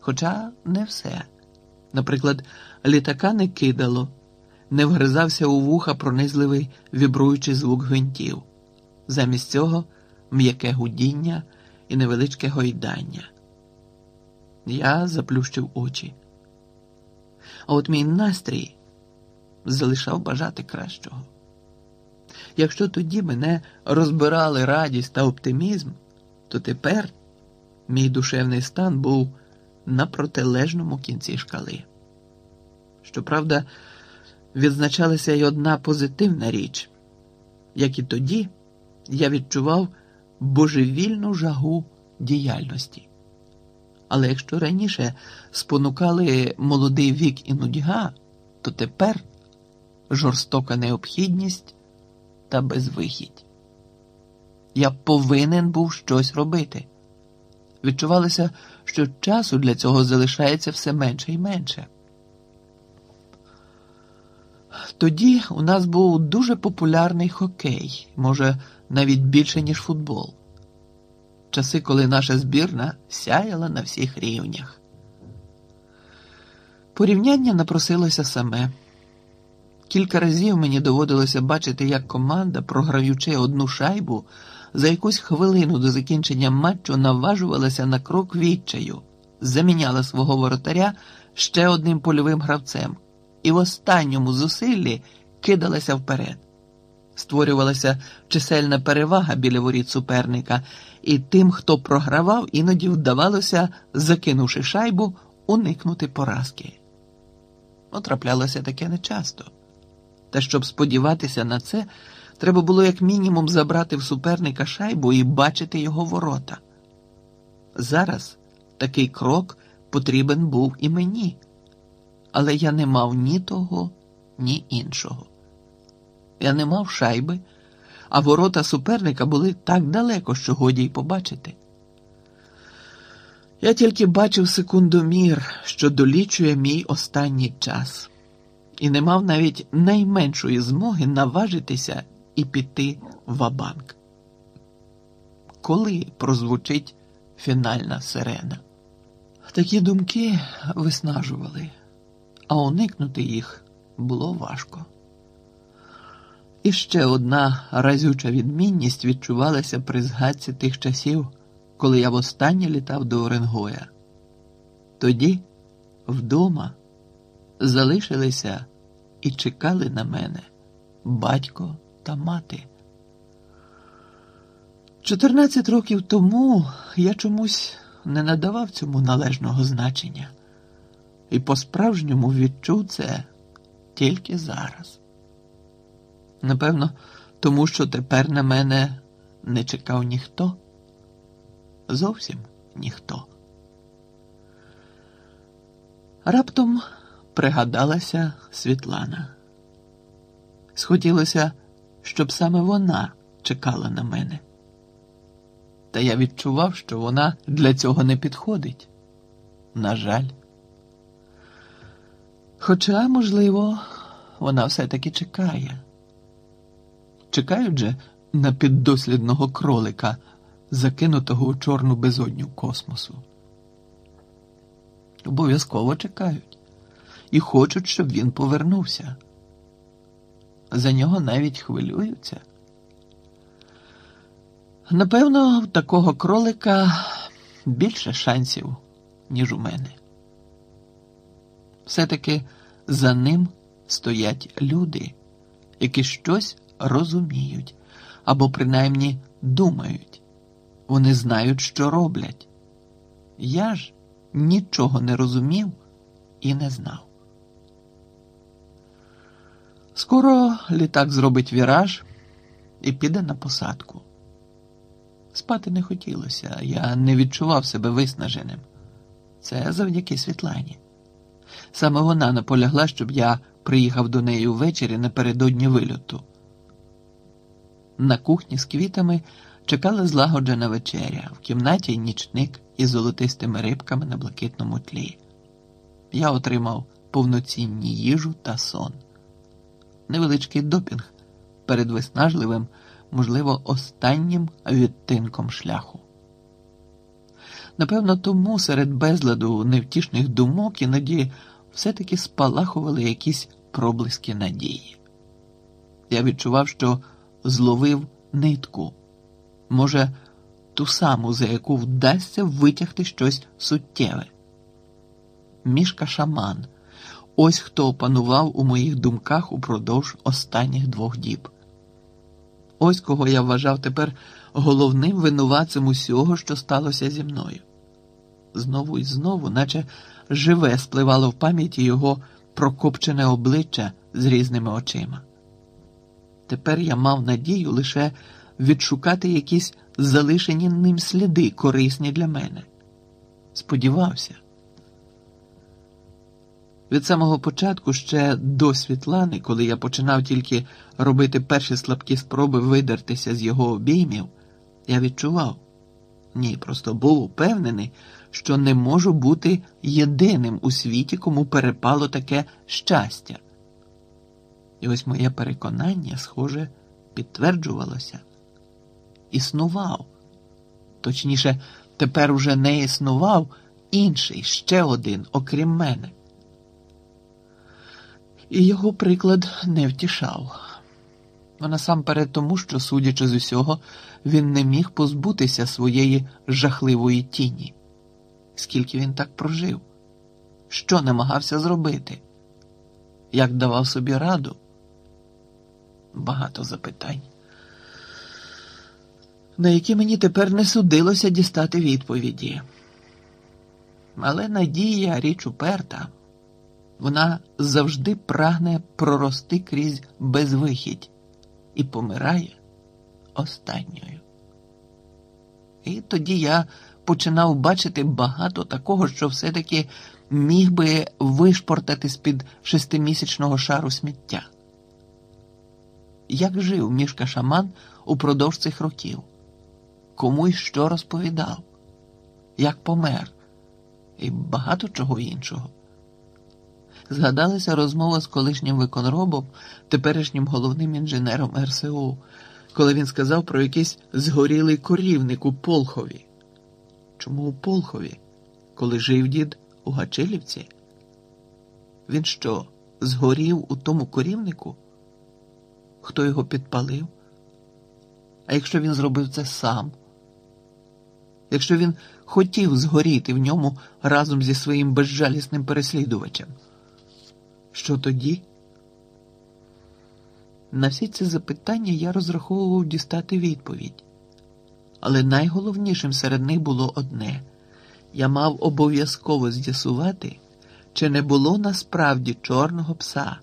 Хоча не все. Наприклад, літака не кидало, не вгризався у вуха пронизливий вібруючий звук гвинтів. Замість цього м'яке гудіння і невеличке гойдання. Я заплющив очі. А от мій настрій залишав бажати кращого. Якщо тоді мене розбирали радість та оптимізм, то тепер мій душевний стан був на протилежному кінці шкали. Щоправда, відзначалася й одна позитивна річ, як і тоді я відчував божевільну жагу діяльності. Але якщо раніше спонукали молодий вік і нудьга, то тепер жорстока необхідність та безвихідь. Я повинен був щось робити. Відчувалося, що часу для цього залишається все менше і менше. Тоді у нас був дуже популярний хокей, може, навіть більше, ніж футбол. Часи, коли наша збірна сяяла на всіх рівнях. Порівняння напросилося саме. Кілька разів мені доводилося бачити, як команда, програючи одну шайбу, за якусь хвилину до закінчення матчу наважувалася на крок відчаю, заміняла свого воротаря ще одним польовим гравцем і в останньому зусиллі кидалася вперед. Створювалася чисельна перевага біля воріт суперника, і тим, хто програвав, іноді вдавалося, закинувши шайбу, уникнути поразки. Ну, траплялося таке нечасто. Та щоб сподіватися на це, треба було як мінімум забрати в суперника шайбу і бачити його ворота. Зараз такий крок потрібен був і мені, але я не мав ні того, ні іншого. Я не мав шайби, а ворота суперника були так далеко, що годі й побачити. Я тільки бачив секундомір, що долічує мій останній час, і не мав навіть найменшої змоги наважитися і піти в абанк. Коли прозвучить фінальна сирена? Такі думки виснажували, а уникнути їх було важко. І ще одна разюча відмінність відчувалася при згадці тих часів, коли я востаннє літав до Оренгоя. Тоді вдома залишилися і чекали на мене батько та мати. Чотирнадцять років тому я чомусь не надавав цьому належного значення і по-справжньому відчув це тільки зараз. Напевно, тому що тепер на мене не чекав ніхто. Зовсім ніхто. Раптом пригадалася Світлана. Схотілося, щоб саме вона чекала на мене. Та я відчував, що вона для цього не підходить. На жаль. Хоча, можливо, вона все-таки чекає. Чекають же на піддослідного кролика, закинутого у чорну безодню космосу. Обов'язково чекають і хочуть, щоб він повернувся. За нього навіть хвилюються. Напевно, в такого кролика більше шансів, ніж у мене. Все-таки за ним стоять люди, які щось розуміють або принаймні думають. Вони знають, що роблять. Я ж нічого не розумів і не знав. Скоро літак зробить віраж і піде на посадку. Спати не хотілося, я не відчував себе виснаженим. Це завдяки Світлані. Саме вона наполягла, щоб я приїхав до неї ввечері напередодні вильоту. На кухні з квітами чекала злагоджена вечеря, в кімнаті нічник із золотистими рибками на блакитному тлі. Я отримав повноцінні їжу та сон, невеличкий допінг перед виснажливим, можливо, останнім відтинком шляху. Напевно, тому серед безладу невтішних думок іноді все-таки спалахували якісь проблиски надії. Я відчував, що зловив нитку, може, ту саму, за яку вдасться витягти щось суттєве. Мішка шаман. Ось хто опанував у моїх думках упродовж останніх двох діб. Ось кого я вважав тепер головним винуватцем усього, що сталося зі мною. Знову і знову, наче живе спливало в пам'яті його прокопчене обличчя з різними очима. Тепер я мав надію лише відшукати якісь залишені ним сліди, корисні для мене. Сподівався. Від самого початку ще до Світлани, коли я починав тільки робити перші слабкі спроби видертися з його обіймів, я відчував ні, просто був упевнений, що не можу бути єдиним у світі, кому перепало таке щастя. І ось моє переконання, схоже, підтверджувалося. Існував. Точніше, тепер уже не існував інший, ще один, окрім мене. І його приклад не втішав. Насамперед тому, що, судячи з усього, він не міг позбутися своєї жахливої тіні. Скільки він так прожив? Що намагався зробити? Як давав собі раду? Багато запитань, на які мені тепер не судилося дістати відповіді. Але надія річ уперта. Вона завжди прагне прорости крізь безвихідь і помирає останньою. І тоді я починав бачити багато такого, що все-таки міг би вишпортати з-під шестимісячного шару сміття. Як жив мішка шаман упродовж цих років? Кому й що розповідав, як помер, і багато чого іншого згадалася розмова з колишнім виконробом, теперішнім головним інженером РСУ, коли він сказав про якийсь згорілий корівник у Полхові. Чому у Полхові, коли жив дід у Гачилівці? Він що, згорів у тому корівнику? Хто його підпалив? А якщо він зробив це сам? Якщо він хотів згоріти в ньому разом зі своїм безжалісним переслідувачем? Що тоді? На всі ці запитання я розраховував дістати відповідь. Але найголовнішим серед них було одне я мав обов'язково з'ясувати, чи не було насправді чорного пса.